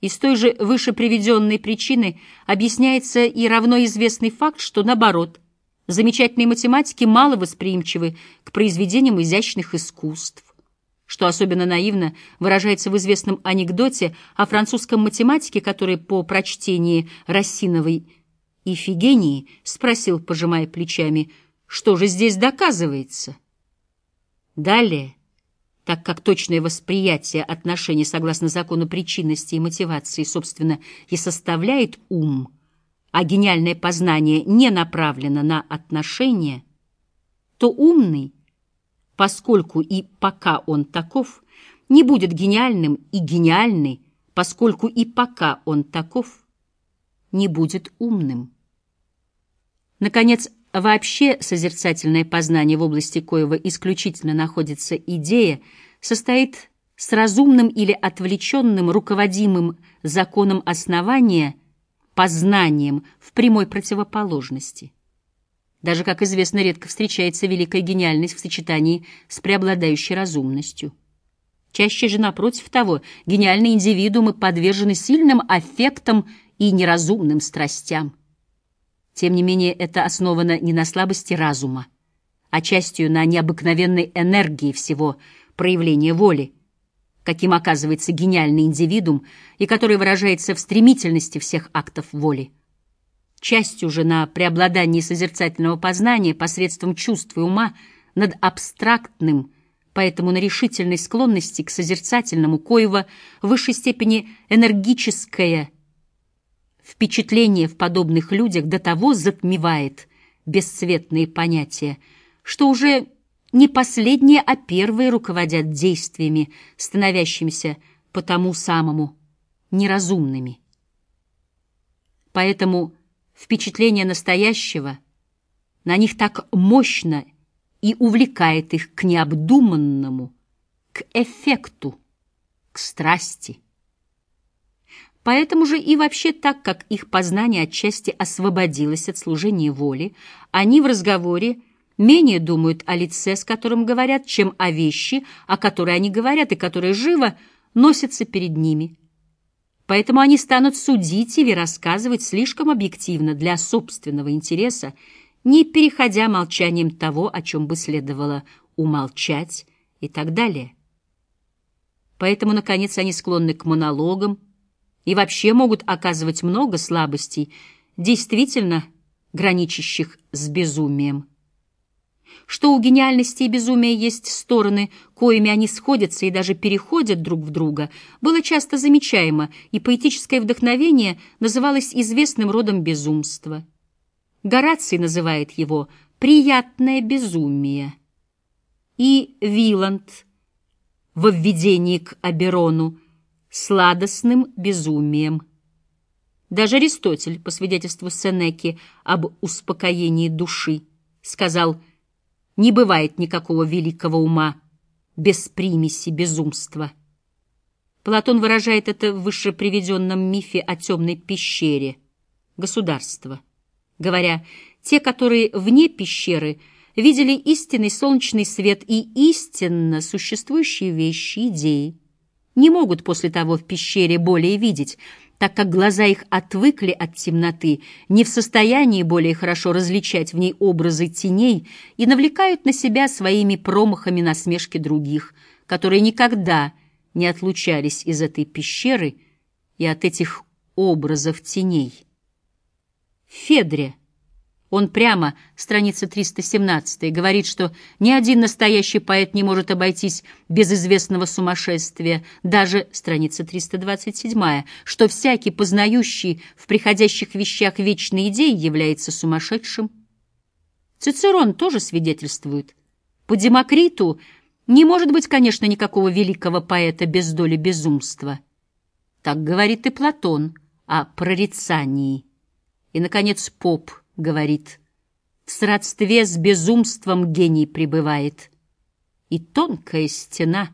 Из той же выше приведенной причины объясняется и равно известный факт, что, наоборот, замечательные математики мало восприимчивы к произведениям изящных искусств, что особенно наивно выражается в известном анекдоте о французском математике, который по прочтении Рассиновой «Ифигении» спросил, пожимая плечами, что же здесь доказывается. Далее так как точное восприятие отношений согласно закону причинности и мотивации, собственно, и составляет ум, а гениальное познание не направлено на отношения, то умный, поскольку и пока он таков, не будет гениальным и гениальный, поскольку и пока он таков, не будет умным. Наконец, Вообще созерцательное познание в области коего исключительно находится идея состоит с разумным или отвлеченным руководимым законом основания познанием в прямой противоположности. Даже, как известно, редко встречается великая гениальность в сочетании с преобладающей разумностью. Чаще же, напротив того, гениальные индивидуумы подвержены сильным аффектам и неразумным страстям. Тем не менее, это основано не на слабости разума, а частью на необыкновенной энергии всего проявления воли, каким оказывается гениальный индивидуум и который выражается в стремительности всех актов воли. Частью же на преобладании созерцательного познания посредством чувств и ума над абстрактным, поэтому на решительной склонности к созерцательному, коего в высшей степени энергическое – Впечатление в подобных людях до того затмевает бесцветные понятия, что уже не последние, а первые руководят действиями, становящимися по тому самому неразумными. Поэтому впечатление настоящего на них так мощно и увлекает их к необдуманному, к эффекту, к страсти. Поэтому же и вообще так, как их познание отчасти освободилось от служения воли, они в разговоре менее думают о лице, с которым говорят, чем о вещи, о которой они говорят и которые живо носятся перед ними. Поэтому они станут судить или рассказывать слишком объективно для собственного интереса, не переходя молчанием того, о чем бы следовало умолчать и так далее. Поэтому, наконец, они склонны к монологам, и вообще могут оказывать много слабостей, действительно граничащих с безумием. Что у гениальности и безумия есть стороны, коими они сходятся и даже переходят друг в друга, было часто замечаемо, и поэтическое вдохновение называлось известным родом безумства. Гораций называет его «приятное безумие». И Виланд во введении к Аберону сладостным безумием. Даже Аристотель, по свидетельству Сенеки об успокоении души, сказал, не бывает никакого великого ума без примеси безумства. Платон выражает это в выше приведенном мифе о темной пещере, государства, говоря, те, которые вне пещеры, видели истинный солнечный свет и истинно существующие вещи, идеи, не могут после того в пещере более видеть, так как глаза их отвыкли от темноты, не в состоянии более хорошо различать в ней образы теней и навлекают на себя своими промахами насмешки других, которые никогда не отлучались из этой пещеры и от этих образов теней. Федре он прямо, страница 317, говорит, что ни один настоящий поэт не может обойтись без известного сумасшествия, даже, страница 327, что всякий, познающий в приходящих вещах вечные идеи, является сумасшедшим. Цицерон тоже свидетельствует. По Демокриту не может быть, конечно, никакого великого поэта без доли безумства. Так говорит и Платон о прорицании. И, наконец, Поп – говорит, в сродстве с безумством гений пребывает, и тонкая стена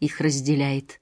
их разделяет.